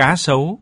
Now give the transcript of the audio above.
cá sấu.